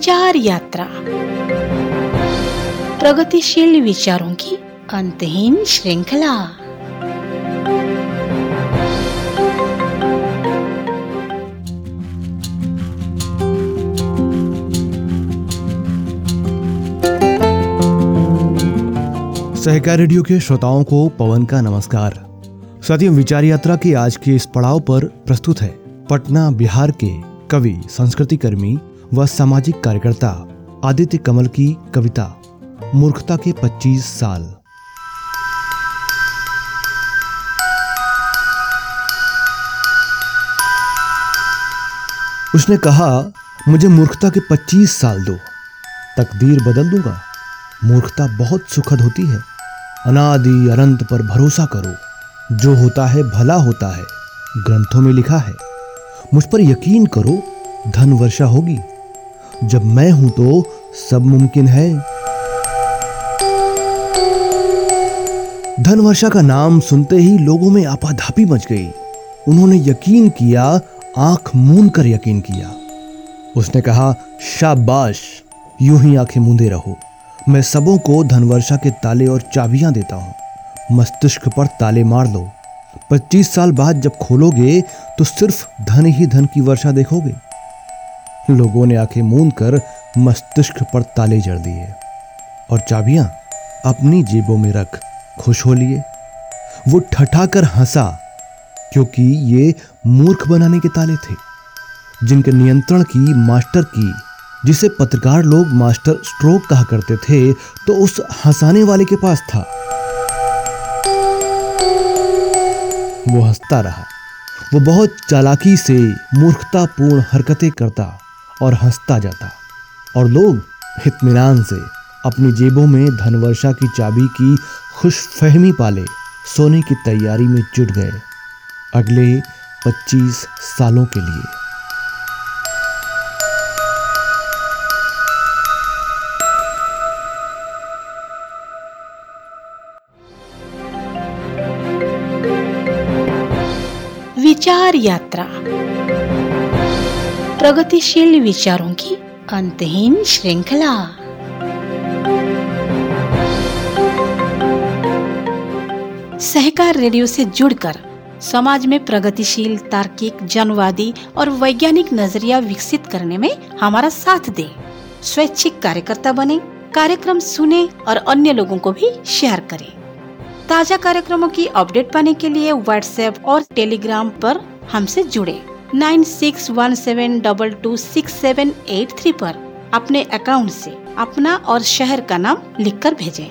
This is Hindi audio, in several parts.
विचार यात्रा। प्रगतिशील विचारों की अंतहीन श्रृंखला। सहकार रेडियो के श्रोताओं को पवन का नमस्कार। साथियों, विचार यात्रा के आज के इस पड़ाव पर प्रस्तुत है पटना बिहार के कवि, संस्कृति कर्मी व सामाजिक कार्यकर्ता आदित्य कमल की कविता, मूर्खता के 25 साल। उसने कहा, मुझे मूर्खता के 25 साल दो। तकदीर बदल दूँगा। मूर्खता बहुत सुखद होती है। अनादि अनंत पर भरोसा करो। जो होता है भला होता है। ग्रंथों में लिखा है, मुझ पर यकीन करो, धन वर्षा होगी। जब मैं हूँ तो सब मुमकिन है। धन वर्षा का नाम सुनते ही लोगों में आपाधापी मच गई। उन्होंने यकीन किया, आँख मूंद कर यकीन किया। उसने कहा, शाबाश, यूँ ही आँखें मूंदे रहो। मैं सबों को धनवर्षा के ताले और चाबियाँ देता हूँ। मस्तिष्क पर ताले मार लो। पच्चीस साल बाद जब खोलोगे तो सिर्फ़ धन ही धन की वर्षा देखोगे। लोगों ने आँखें मूंद कर मस्तिष्क पर ताले जड़ दिए और चाबियाँ अपनी जेबों में रख खुश हो लिए। वो ठठाकर हंसा, क्योंकि ये मूर्ख बनाने के ताले थे, जिनके नियंत्रण की मास्टर की, जिसे पत्रकार लोग मास्टर स्ट्रोक कहा करते थे तो उस हंसाने वाले के पास था। वो हंसता रहा। वो बहुत चालाकी से मूर्खतापूर्ण हरकतें करता और हंसता जाता। और लोग इत्मीनान से अपनी जेबों में धनवर्षा की चाबी की खुश फहमी पाले, सोने की तैयारी में जुट गए। अगले 25 सालों के लिए। विचार यात्रा। प्रगतिशील विचारों की अंतहीन श्रृंखला। सहकार रेडियो से जुड़कर समाज में प्रगतिशील, तार्किक, जनवादी और वैज्ञानिक नज़रिया विकसित करने में हमारा साथ दे। स्वैच्छिक कार्यकर्ता बने, कार्यक्रम सुने और अन्य लोगों को भी शेयर करें। ताज़ा कार्यक्रमों की अपडेट पाने के लिए व्हाट्सएप और टेलीग्राम पर हमसे जुड़े। Nine six one seven double two six seven eight three पर अपने अकाउंट से अपना और शहर का नाम लिखकर भेजें।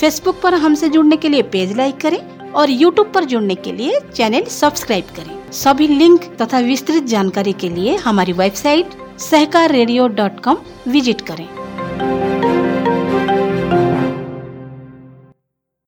फेसबुक पर हमसे जुड़ने के लिए पेज लाइक करें और यूट्यूब पर जुड़ने के लिए चैनल सब्सक्राइब करें सभी लिंक तथा विस्तृत जानकारी के लिए हमारी वेबसाइट सहकार विज़िट करें